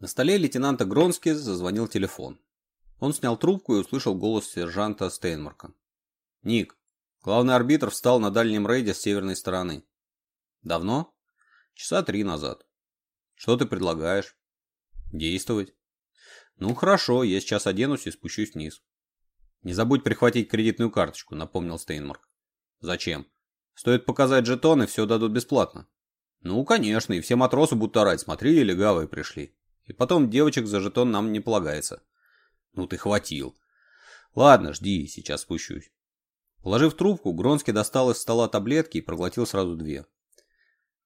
На столе лейтенанта Гронски зазвонил телефон. Он снял трубку и услышал голос сержанта Стейнмарка. «Ник, главный арбитр встал на дальнем рейде с северной стороны». «Давно?» «Часа три назад». «Что ты предлагаешь?» «Действовать». «Ну хорошо, я сейчас оденусь и спущусь вниз». «Не забудь прихватить кредитную карточку», — напомнил Стейнмарк. «Зачем? Стоит показать жетоны, все дадут бесплатно». «Ну, конечно, и все матросы будут орать, смотри, легавые пришли». И потом девочек за жетон нам не полагается. Ну ты хватил. Ладно, жди, сейчас спущусь. Положив трубку, Гронский достал из стола таблетки и проглотил сразу две.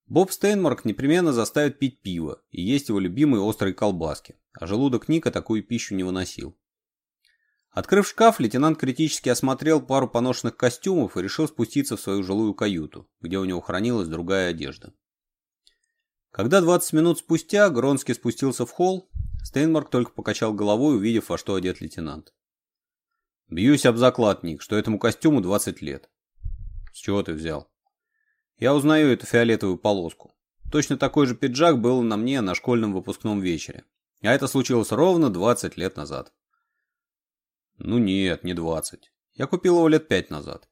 Боб Стейнмарк непременно заставит пить пиво и есть его любимые острые колбаски, а желудок Ника такую пищу не выносил. Открыв шкаф, лейтенант критически осмотрел пару поношенных костюмов и решил спуститься в свою жилую каюту, где у него хранилась другая одежда. Когда 20 минут спустя Гронский спустился в холл, Стейнмарк только покачал головой, увидев, во что одет лейтенант. «Бьюсь об заклад, Ник, что этому костюму 20 лет». «С чего ты взял?» «Я узнаю эту фиолетовую полоску. Точно такой же пиджак был на мне на школьном выпускном вечере. А это случилось ровно 20 лет назад». «Ну нет, не 20. Я купил его лет 5 назад.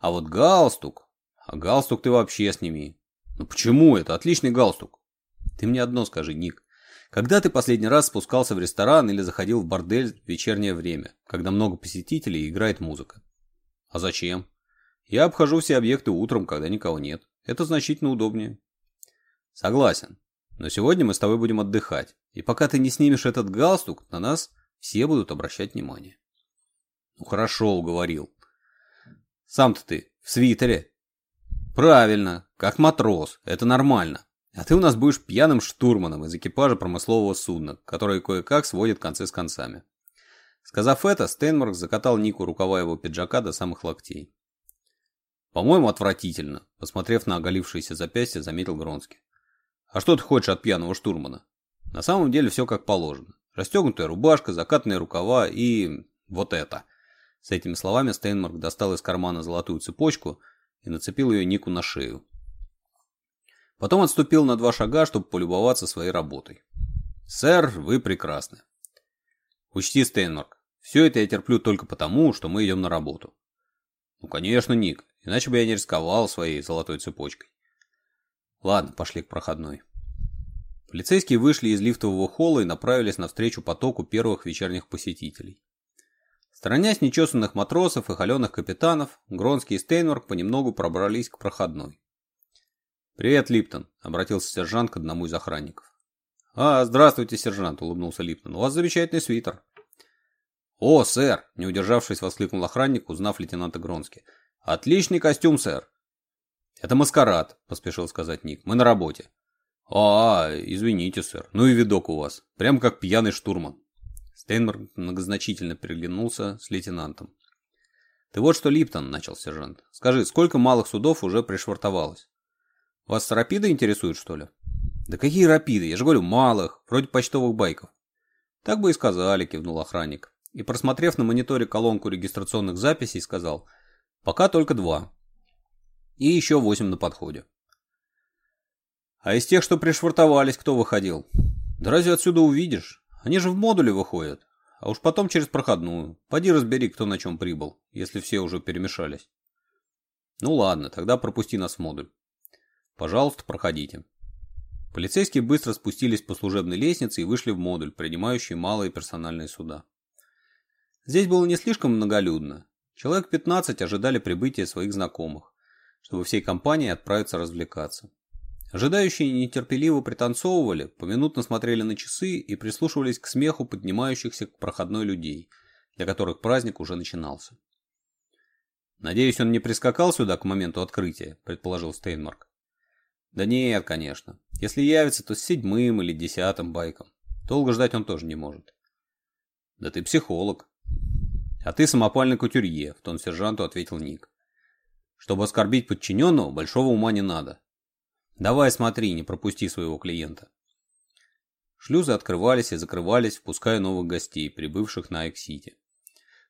А вот галстук... А галстук ты вообще сними. Ну почему это? Отличный галстук. Ты мне одно скажи, Ник. Когда ты последний раз спускался в ресторан или заходил в бордель в вечернее время, когда много посетителей и играет музыка? А зачем? Я обхожу все объекты утром, когда никого нет. Это значительно удобнее. Согласен. Но сегодня мы с тобой будем отдыхать. И пока ты не снимешь этот галстук, на нас все будут обращать внимание. Ну хорошо, уговорил. Сам-то ты в свитере. «Правильно, как матрос, это нормально. А ты у нас будешь пьяным штурманом из экипажа промыслового судна, который кое-как сводит концы с концами». Сказав это, Стейнмарк закатал Нику рукава его пиджака до самых локтей. «По-моему, отвратительно», — посмотрев на оголившееся запястье, заметил Гронский. «А что ты хочешь от пьяного штурмана?» «На самом деле все как положено. Расстегнутая рубашка, закатные рукава и... вот это». С этими словами Стейнмарк достал из кармана золотую цепочку — и нацепил ее Нику на шею. Потом отступил на два шага, чтобы полюбоваться своей работой. «Сэр, вы прекрасны». «Учти, Стейнмарк, все это я терплю только потому, что мы идем на работу». «Ну, конечно, Ник, иначе бы я не рисковал своей золотой цепочкой». «Ладно, пошли к проходной». Полицейские вышли из лифтового холла и направились навстречу потоку первых вечерних посетителей. Сторонясь нечесанных матросов и холеных капитанов, Гронский и Стейнворк понемногу пробрались к проходной. «Привет, Липтон», — обратился сержант к одному из охранников. «А, здравствуйте, сержант», — улыбнулся Липтон. «У вас замечательный свитер». «О, сэр!» — не удержавшись, воскликнул охранник, узнав лейтенанта Гронски. «Отличный костюм, сэр!» «Это маскарад», — поспешил сказать Ник. «Мы на работе». «А, извините, сэр. Ну и видок у вас. Прям как пьяный штурман». Стейнберг многозначительно переглянулся с лейтенантом. «Ты вот что, Липтон», — начал сержант. «Скажи, сколько малых судов уже пришвартовалось? Вас рапиды интересуют, что ли?» «Да какие рапиды? Я же говорю, малых, вроде почтовых байков». «Так бы и сказали», — кивнул охранник. И, просмотрев на мониторе колонку регистрационных записей, сказал, «Пока только два. И еще восемь на подходе». «А из тех, что пришвартовались, кто выходил?» «Да разве отсюда увидишь?» Они же в модуле выходят. А уж потом через проходную. Поди разбери, кто на чем прибыл, если все уже перемешались. Ну ладно, тогда пропусти нас в модуль. Пожалуйста, проходите. Полицейские быстро спустились по служебной лестнице и вышли в модуль, принимающий малые персональные суда. Здесь было не слишком многолюдно. Человек 15 ожидали прибытия своих знакомых, чтобы всей компанией отправиться развлекаться. Ожидающие нетерпеливо пританцовывали, поминутно смотрели на часы и прислушивались к смеху поднимающихся к проходной людей, для которых праздник уже начинался. «Надеюсь, он не прискакал сюда к моменту открытия», — предположил Стейнмарк. «Да нет, конечно. Если явится, то с седьмым или десятым байком. Долго ждать он тоже не может». «Да ты психолог». «А ты самопальный кутюрье», — в тон сержанту ответил Ник. «Чтобы оскорбить подчиненного, большого ума не надо. Давай смотри, не пропусти своего клиента. Шлюзы открывались и закрывались, впуская новых гостей, прибывших на Эксити.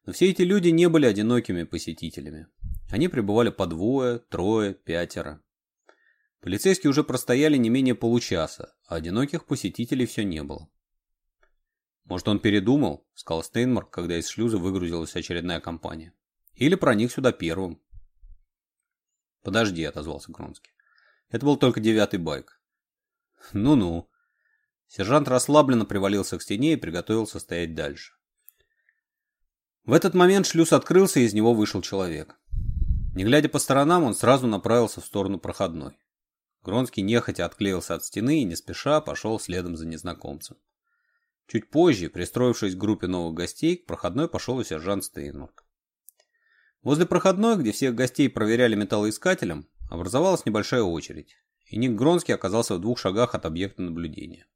Но все эти люди не были одинокими посетителями. Они пребывали по двое, трое, пятеро. Полицейские уже простояли не менее получаса, а одиноких посетителей все не было. «Может, он передумал?» – сказал Стейнмарк, когда из шлюза выгрузилась очередная компания. «Или проник сюда первым». «Подожди», – отозвался Гронский. Это был только девятый байк. Ну-ну. Сержант расслабленно привалился к стене и приготовился стоять дальше. В этот момент шлюз открылся, и из него вышел человек. Не глядя по сторонам, он сразу направился в сторону проходной. Гронский нехотя отклеился от стены и не спеша пошел следом за незнакомцем. Чуть позже, пристроившись к группе новых гостей, к проходной пошел и сержант Стейнмарк. Возле проходной, где всех гостей проверяли металлоискателем, образовалась небольшая очередь, и Ник Гронский оказался в двух шагах от объекта наблюдения.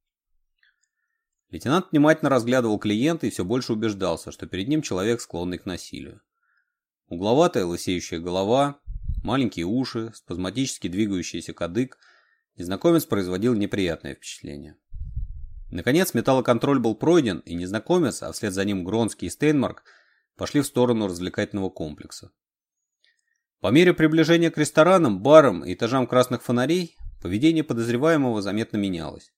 Лейтенант внимательно разглядывал клиента и все больше убеждался, что перед ним человек, склонный к насилию. Угловатая лысеющая голова, маленькие уши, спазматически двигающийся кадык, незнакомец производил неприятное впечатление. Наконец металлоконтроль был пройден, и незнакомец, а вслед за ним Гронский и Стейнмарк, пошли в сторону развлекательного комплекса. По мере приближения к ресторанам, барам и этажам красных фонарей, поведение подозреваемого заметно менялось.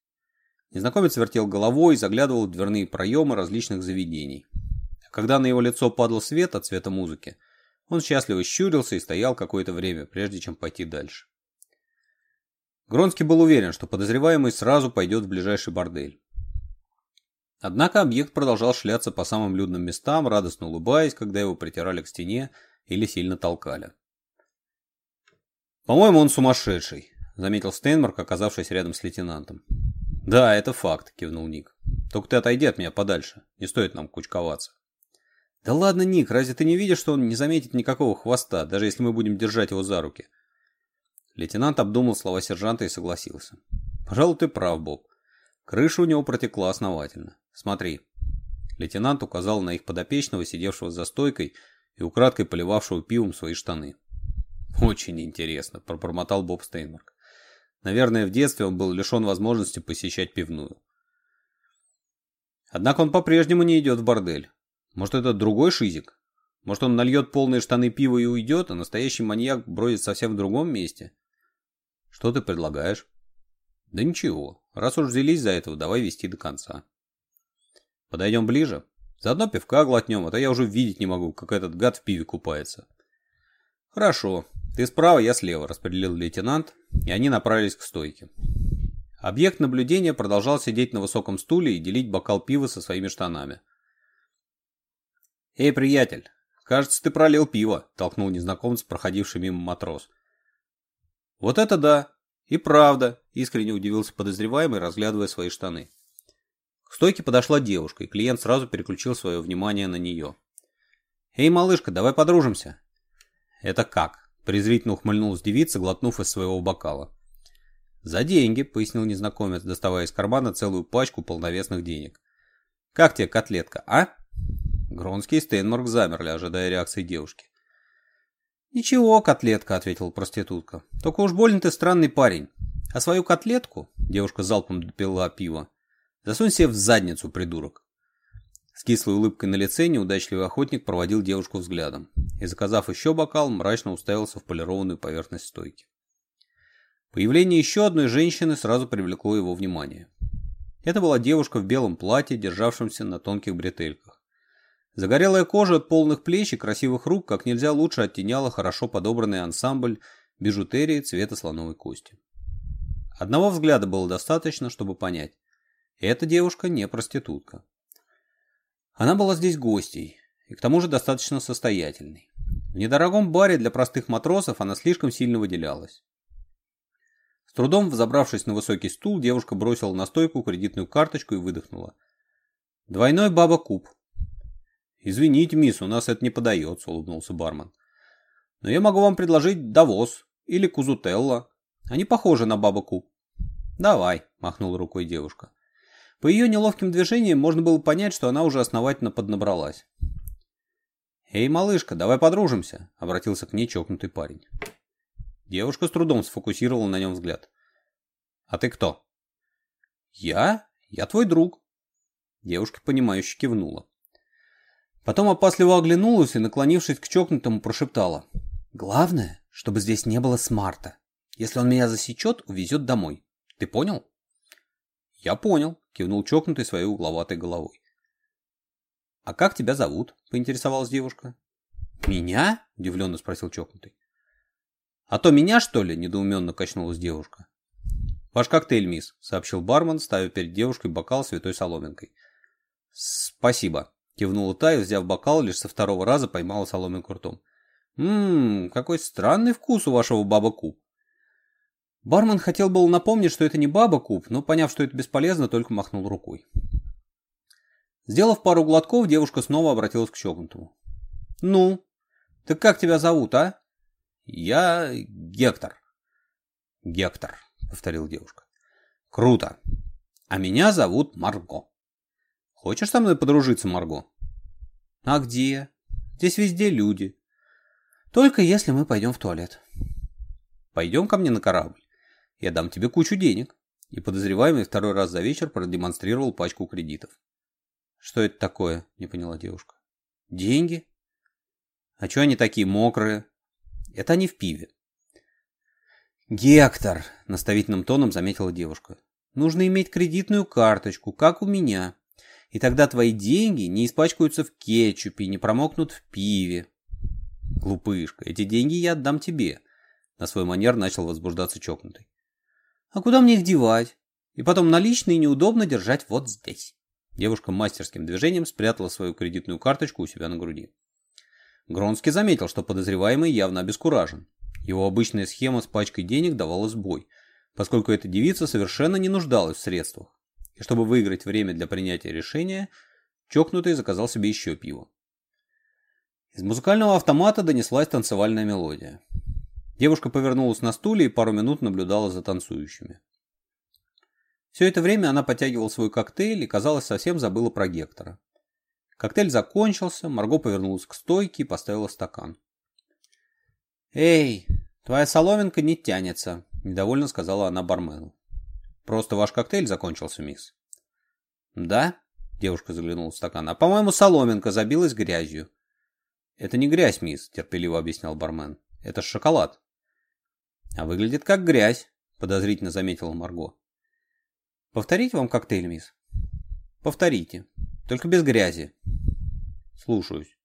Незнакомец вертел головой и заглядывал в дверные проемы различных заведений. Когда на его лицо падал свет от цвета музыки, он счастливо щурился и стоял какое-то время, прежде чем пойти дальше. Гронский был уверен, что подозреваемый сразу пойдет в ближайший бордель. Однако объект продолжал шляться по самым людным местам, радостно улыбаясь, когда его притирали к стене или сильно толкали. «По-моему, он сумасшедший», — заметил Стейнмарк, оказавшись рядом с лейтенантом. «Да, это факт», — кивнул Ник. «Только ты отойди от меня подальше. Не стоит нам кучковаться». «Да ладно, Ник, разве ты не видишь, что он не заметит никакого хвоста, даже если мы будем держать его за руки?» Лейтенант обдумал слова сержанта и согласился. «Пожалуй, ты прав, Боб. Крыша у него протекла основательно. Смотри». Лейтенант указал на их подопечного, сидевшего за стойкой и украдкой поливавшего пивом свои штаны. «Очень интересно», – пробормотал Боб Стейнмарк. Наверное, в детстве он был лишен возможности посещать пивную. Однако он по-прежнему не идет в бордель. Может, это другой шизик? Может, он нальет полные штаны пива и уйдет, а настоящий маньяк бродит совсем в другом месте? Что ты предлагаешь? Да ничего. Раз уж взялись за этого, давай вести до конца. Подойдем ближе. Заодно пивка глотнем, а то я уже видеть не могу, как этот гад в пиве купается. «Хорошо. Ты справа, я слева», – распределил лейтенант, и они направились к стойке. Объект наблюдения продолжал сидеть на высоком стуле и делить бокал пива со своими штанами. «Эй, приятель, кажется, ты пролил пиво», – толкнул незнакомец, проходивший мимо матрос. «Вот это да! И правда!» – искренне удивился подозреваемый, разглядывая свои штаны. К стойке подошла девушка, и клиент сразу переключил свое внимание на нее. «Эй, малышка, давай подружимся!» «Это как?» – презрительно ухмыльнулась девица, глотнув из своего бокала. «За деньги», – пояснил незнакомец, доставая из кармана целую пачку полновесных денег. «Как тебе котлетка, а?» Гронский и Стейнмарк замерли, ожидая реакции девушки. «Ничего, котлетка», — ответила проститутка. «Только уж больно ты странный парень. А свою котлетку...» — девушка залпом допила пиво. «Засунь себе в задницу, придурок». С кислой улыбкой на лице неудачливый охотник проводил девушку взглядом и, заказав еще бокал, мрачно уставился в полированную поверхность стойки. Появление еще одной женщины сразу привлекло его внимание. Это была девушка в белом платье, державшемся на тонких бретельках. Загорелая кожа от полных плеч и красивых рук как нельзя лучше оттеняла хорошо подобранный ансамбль бижутерии цвета слоновой кости. Одного взгляда было достаточно, чтобы понять. Эта девушка не проститутка. Она была здесь гостей, и к тому же достаточно состоятельной. В недорогом баре для простых матросов она слишком сильно выделялась. С трудом взобравшись на высокий стул, девушка бросила на стойку кредитную карточку и выдохнула. «Двойной баба куб». «Извините, мисс, у нас это не подается», — улыбнулся бармен. «Но я могу вам предложить давос или кузутелла. Они похожи на баба куб». «Давай», — махнула рукой девушка. По ее неловким движениям можно было понять, что она уже основательно поднабралась. «Эй, малышка, давай подружимся», — обратился к ней чокнутый парень. Девушка с трудом сфокусировала на нем взгляд. «А ты кто?» «Я? Я твой друг». Девушка, понимающе кивнула. Потом опасливо оглянулась и, наклонившись к чокнутому, прошептала. «Главное, чтобы здесь не было смарта. Если он меня засечет, увезет домой. Ты понял?» «Я понял», – кивнул чокнутый своей угловатой головой. «А как тебя зовут?» – поинтересовалась девушка. «Меня?» – удивленно спросил чокнутый. «А то меня, что ли?» – недоуменно качнулась девушка. «Ваш коктейль, мисс», – сообщил бармен, ставя перед девушкой бокал с святой соломинкой. «Спасибо», – кивнула та и, взяв бокал, лишь со второго раза поймала соломинку ртом. «Ммм, какой странный вкус у вашего баба Ку». Бармен хотел было напомнить, что это не баба-куб, но, поняв, что это бесполезно, только махнул рукой. Сделав пару глотков, девушка снова обратилась к Щегунтову. «Ну, так как тебя зовут, а?» «Я Гектор». «Гектор», — повторил девушка. «Круто. А меня зовут Марго». «Хочешь со мной подружиться, Марго?» «А где? Здесь везде люди. Только если мы пойдем в туалет». «Пойдем ко мне на корабль?» Я дам тебе кучу денег. И подозреваемый второй раз за вечер продемонстрировал пачку кредитов. Что это такое? Не поняла девушка. Деньги? А что они такие мокрые? Это они в пиве. Гектор, наставительным тоном заметила девушка. Нужно иметь кредитную карточку, как у меня. И тогда твои деньги не испачкаются в кетчупе, не промокнут в пиве. Глупышка, эти деньги я отдам тебе. На свой манер начал возбуждаться чокнутый. А куда мне их девать? И потом наличные неудобно держать вот здесь. Девушка мастерским движением спрятала свою кредитную карточку у себя на груди. Гронский заметил, что подозреваемый явно обескуражен. Его обычная схема с пачкой денег давала сбой, поскольку эта девица совершенно не нуждалась в средствах. И чтобы выиграть время для принятия решения, чокнутый заказал себе еще пиво. Из музыкального автомата донеслась танцевальная мелодия. Девушка повернулась на стуле и пару минут наблюдала за танцующими. Все это время она подтягивала свой коктейль и, казалось, совсем забыла про Гектора. Коктейль закончился, Марго повернулась к стойке и поставила стакан. «Эй, твоя соломинка не тянется», — недовольно сказала она бармену. «Просто ваш коктейль закончился, мисс». «Да?» — девушка заглянула в стакан. «А, по-моему, соломинка забилась грязью». «Это не грязь, мисс», — терпеливо объяснял бармен. «Это шоколад». «А выглядит как грязь», — подозрительно заметила Марго. Повторите вам коктейль, мисс?» «Повторите. Только без грязи». «Слушаюсь».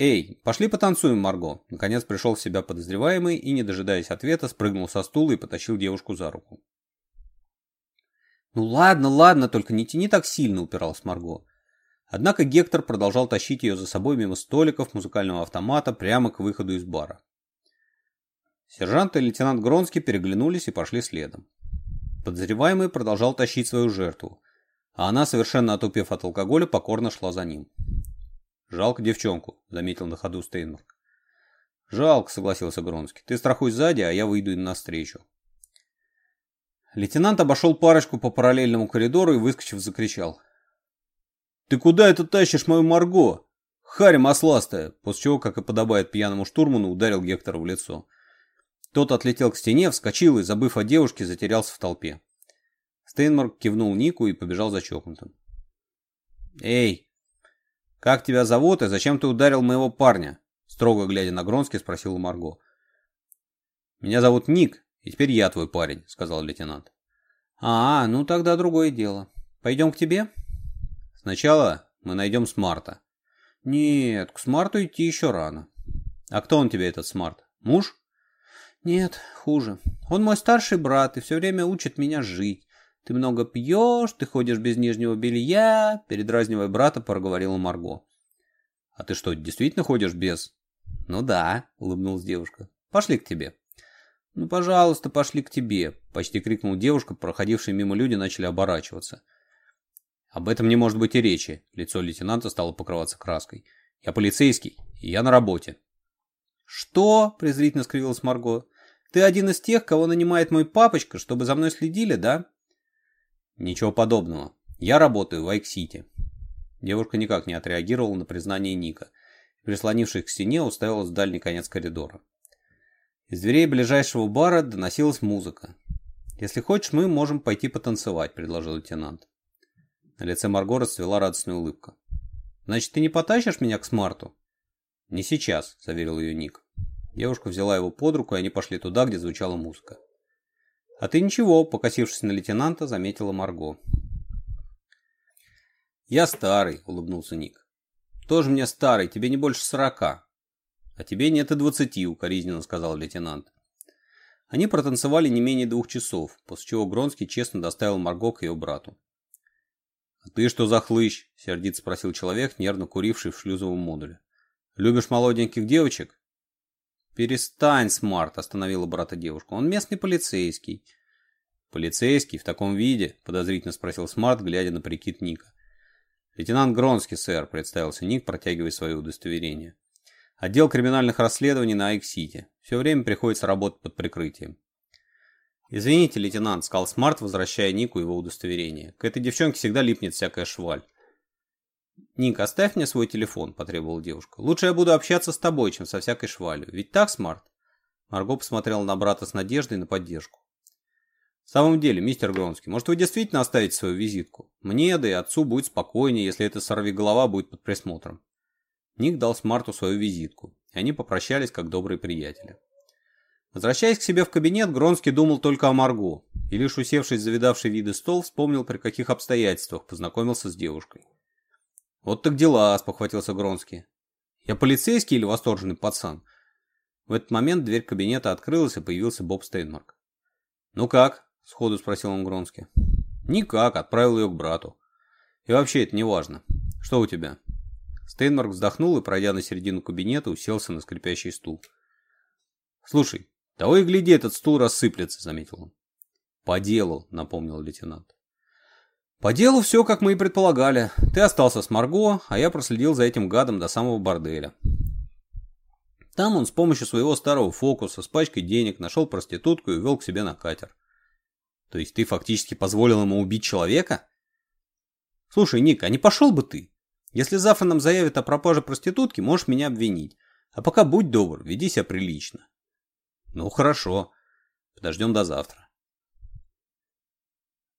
«Эй, пошли потанцуем, Марго!» Наконец пришел в себя подозреваемый и, не дожидаясь ответа, спрыгнул со стула и потащил девушку за руку. «Ну ладно, ладно, только не тяни так сильно», — упиралась Марго. Однако Гектор продолжал тащить ее за собой мимо столиков музыкального автомата прямо к выходу из бара. Сержант и лейтенант Гронский переглянулись и пошли следом. Подозреваемый продолжал тащить свою жертву, а она, совершенно отупев от алкоголя, покорно шла за ним. «Жалко девчонку», — заметил на ходу Стейнмарк. «Жалко», — согласился Гронский. «Ты страхуй сзади, а я выйду им навстречу». Лейтенант обошел парочку по параллельному коридору и, выскочив, закричал. «Ты куда это тащишь мою Марго? Харь масластая!» После чего, как и подобает пьяному штурману, ударил Гектора в лицо. Тот отлетел к стене, вскочил и, забыв о девушке, затерялся в толпе. Стейнмарк кивнул Нику и побежал за чокнутым. «Эй, как тебя зовут и зачем ты ударил моего парня?» Строго глядя на Гронский, спросила Марго. «Меня зовут Ник, и теперь я твой парень», — сказал лейтенант. «А, ну тогда другое дело. Пойдем к тебе?» «Сначала мы найдем Смарта». «Нет, к Смарту идти еще рано». «А кто он тебе, этот Смарт? Муж?» Нет, хуже. Он мой старший брат и все время учит меня жить. Ты много пьешь, ты ходишь без нижнего белья, передразнивая брата, проговорила Марго. А ты что, действительно ходишь без? Ну да, улыбнулась девушка. Пошли к тебе. Ну, пожалуйста, пошли к тебе, почти крикнула девушка, проходившие мимо люди начали оборачиваться. Об этом не может быть и речи. Лицо лейтенанта стало покрываться краской. Я полицейский, и я на работе. Что? презрительно скривилась Марго. Ты один из тех, кого нанимает мой папочка, чтобы за мной следили, да? Ничего подобного. Я работаю в Айк-Сити. Девушка никак не отреагировала на признание Ника. Прислонившись к стене, уставилась в дальний конец коридора. Из дверей ближайшего бара доносилась музыка. «Если хочешь, мы можем пойти потанцевать», — предложил лейтенант. На лице Марго расцвела радостная улыбка. «Значит, ты не потащишь меня к смарту?» «Не сейчас», — заверил ее Ник. Девушка взяла его под руку, и они пошли туда, где звучала музыка. «А ты ничего», — покосившись на лейтенанта, заметила Марго. «Я старый», — улыбнулся Ник. «Тоже мне старый, тебе не больше сорока». «А тебе нет и двадцати», — укоризненно сказал лейтенант. Они протанцевали не менее двух часов, после чего Гронский честно доставил Марго к ее брату. «А ты что за хлыщ?» – сердит спросил человек, нервно куривший в шлюзовом модуле. «Любишь молоденьких девочек?» «Перестань, Смарт!» – остановила брата девушка. «Он местный полицейский». «Полицейский? В таком виде?» – подозрительно спросил Смарт, глядя на прикид Ника. «Лейтенант Гронский, сэр», – представился Ник, протягивая свое удостоверение. «Отдел криминальных расследований на Айк-Сити. Все время приходится работать под прикрытием». «Извините, лейтенант», – сказал Смарт, возвращая Нику его удостоверение. «К этой девчонке всегда липнет всякая шваль. «Ник, оставь мне свой телефон», – потребовала девушка. «Лучше я буду общаться с тобой, чем со всякой швалью. Ведь так, Смарт?» Марго посмотрела на брата с надеждой на поддержку. «В самом деле, мистер Гронский, может, вы действительно оставите свою визитку? Мне, да и отцу будет спокойнее, если эта сорвиголова будет под присмотром». Ник дал Смарту свою визитку, и они попрощались, как добрые приятели. Возвращаясь к себе в кабинет, Гронский думал только о Марго, и лишь усевшись за видавший виды стол, вспомнил, при каких обстоятельствах познакомился с девушкой. «Вот так дела», — спохватился Гронский. «Я полицейский или восторженный пацан?» В этот момент дверь кабинета открылась, и появился Боб Стейнмарк. «Ну как?» — сходу спросил он Гронски. «Никак, отправил ее к брату. И вообще это не важно. Что у тебя?» Стейнмарк вздохнул и, пройдя на середину кабинета, уселся на скрипящий стул. «Слушай, того и гляди, этот стул рассыплется», — заметил он. «По делу», — напомнил лейтенант. По делу все, как мы и предполагали. Ты остался с Марго, а я проследил за этим гадом до самого борделя. Там он с помощью своего старого фокуса с пачкой денег нашел проститутку и вел к себе на катер. То есть ты фактически позволил ему убить человека? Слушай, Ник, а не пошел бы ты? Если завтра нам заявят о пропаже проститутки, можешь меня обвинить. А пока будь добр, веди себя прилично. Ну хорошо, подождем до завтра.